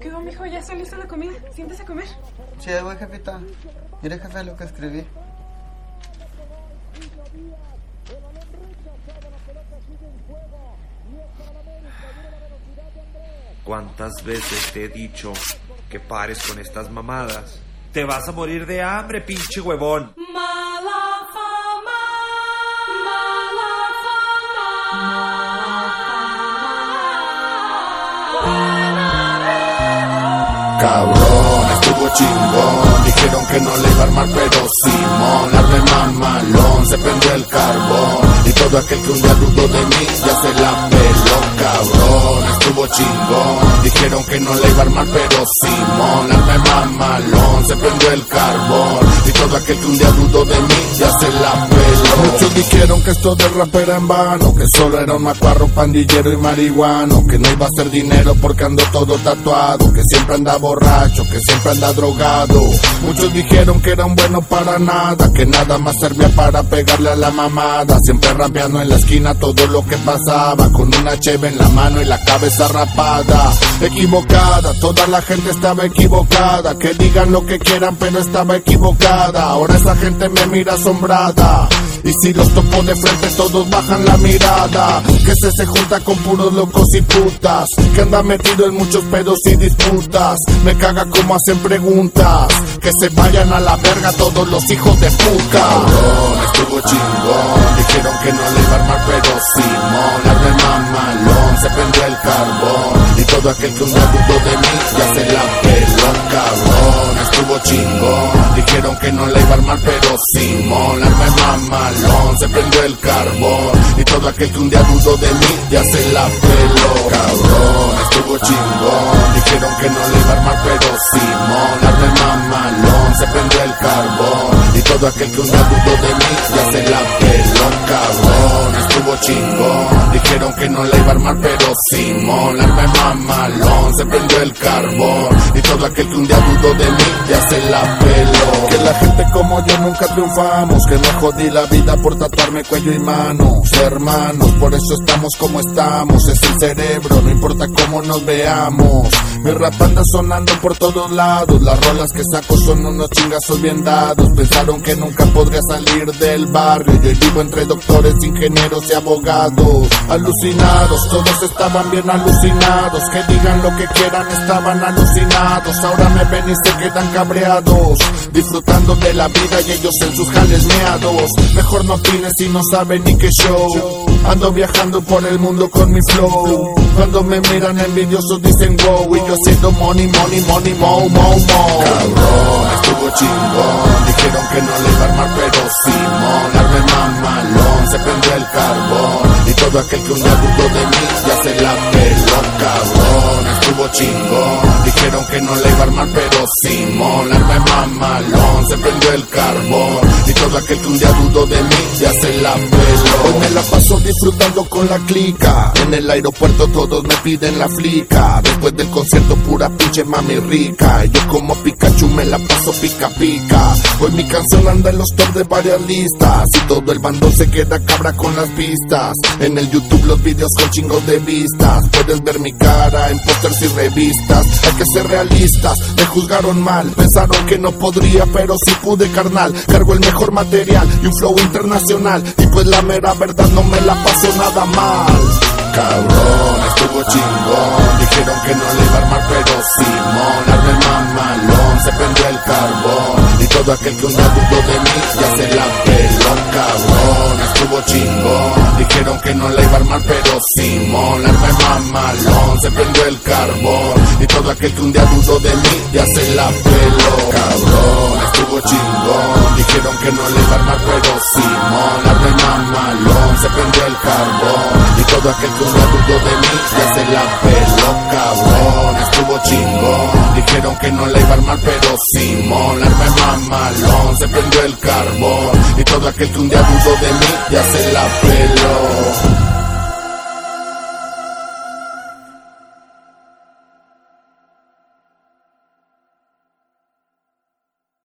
¿Qué va, mijo? ¿Ya está lista la comida? Siéntese a comer. Sí, voy, jefita. Mire, jefe, lo que escribí. ¿Cuántas veces te he dicho que pares con estas mamadas? Te vas a morir de hambre, pinche huevón. Mala fama, mala Cabrón, estuvo chingón. Dijeron que no le iba a armar, pero Simón, arme mamalón, se prendió el carbón. Y todo aquel que un día dudó de mí, ya se la peló, cabrón. Estuvo chingón. Dijeron que no le iba a armar, pero Simón, arme mamalón, se prendió el carbón. Todo. Muchos dijeron que esto de rap era en vano, que solo era un macuarro, pandillero y marihuano, que no iba a hacer dinero porque ando todo tatuado, que siempre anda borracho, que siempre anda drogado. Muchos dijeron que era un bueno para nada, que nada más servía para pegarle a la mamada, siempre rapeando en la esquina todo lo que pasaba, con una cheve en la mano y la cabeza rapada. Equivocada, toda la gente estaba equivocada, que digan lo que quieran pero estaba equivocada. Ahora esa gente me mira asombrada. Y si los topo de frente todos bajan la mirada. Que se se junta con puros locos y putas. Que anda metido en muchos pedos y disputas. Me caga como hacen preguntas. Que se vayan a la verga todos los hijos de puta. Cabrón, estuvo chingón. Dijeron que no le iba a armar pero Simón. Arde mamalón, se prendió el carbón. Y todo aquel que un dudó de mí ya se la peló cabrón chingón Dijeron que no le iba a armar pero Simón Arde mamalón, se prendió el carbón. Y todo aquel que un día dudó de mí ya se la peló. Cabrón, estuvo chingón. Dijeron que no le iba a armar pero Simón Arde mamalón, se prendió el carbón. Y todo aquel que un día dudó de mí ya se la peló. Cabrón, estuvo chingón. Dijeron que no le iba a armar pero Simón Arde mamalón, se prendió el carbón. Y todo aquel que un día dudó de mí ya se la peló. Que la gente como yo nunca triunfamos. Que me jodí la vida por tatuarme cuello y manos Hermanos, por eso estamos como estamos. Es el cerebro, no importa cómo nos veamos. Mi rap anda sonando por todos lados. Las rolas que saco son unos chingazos bien dados. Pensaron que nunca podría salir del barrio. Yo vivo entre doctores, ingenieros y abogados. Alucinados, todos estaban bien alucinados. Que digan lo que quieran, estaban alucinados. Ahora me ven y se quedan cabreados Disfrutando de la vida y ellos en sus jales meados. Mejor no opines si no saben ni qué show. Ando viajando por el mundo con mi flow. Cuando me miran envidiosos dicen wow Y yo haciendo money, money, money, mo, mo, mo. Cabrón, estuvo chingón. Dijeron que no le iba a armar pero Simón Arme mamalón, se prendió el carbón. Y todo aquel que un día dudó de mí ya se la Cabrón, estuvo chingón. Dijeron que no le iba a armar pero Simón Arme mamalón, se prendió el carbón. Y todo aquel que un día dudó de mí ya se la peló. Hoy me la paso disfrutando con la clica. En el aeropuerto todos me piden la flica. Después del concierto pura pinche mami rica. Yo como Pikachu me la paso pica pica. Hoy mi canción anda en los top de varias listas. Y todo el bando se queda cabra con las pistas En el YouTube los videos con chingos de vistas. Puedes ver mi cara en pósters y revistas. Hay que ser realistas, me juzgaron mal. Pensaron que no podría pero sí pude carnal. Cargo el mejor material y un flow internacional. Y pues la mera verdad no me la paso nada mal. Cabrón, estuvo chingón. Dijeron que no le iba a armar pero Simón el carbón. Y todo aquel que un día dudó de mí ya se la peló Cabrón, estuvo chingón. Dijeron que no le iba a armar pero Simón Arme mamalón, se prendió el carbón. Y todo aquel que un día dudó de mí ya se la peló Cabrón, estuvo chingón. Dijeron que no le iba a armar pero Simón Arme mamalón, se prendió el carbón. Y todo aquel que un día dudó de mí ya se la peló Cabrón, estuvo chingón. Dijeron que no le armar pero Simón Arme mamalón, se prendió el carbón Y todo aquel que un día dudó de mí ya se la peló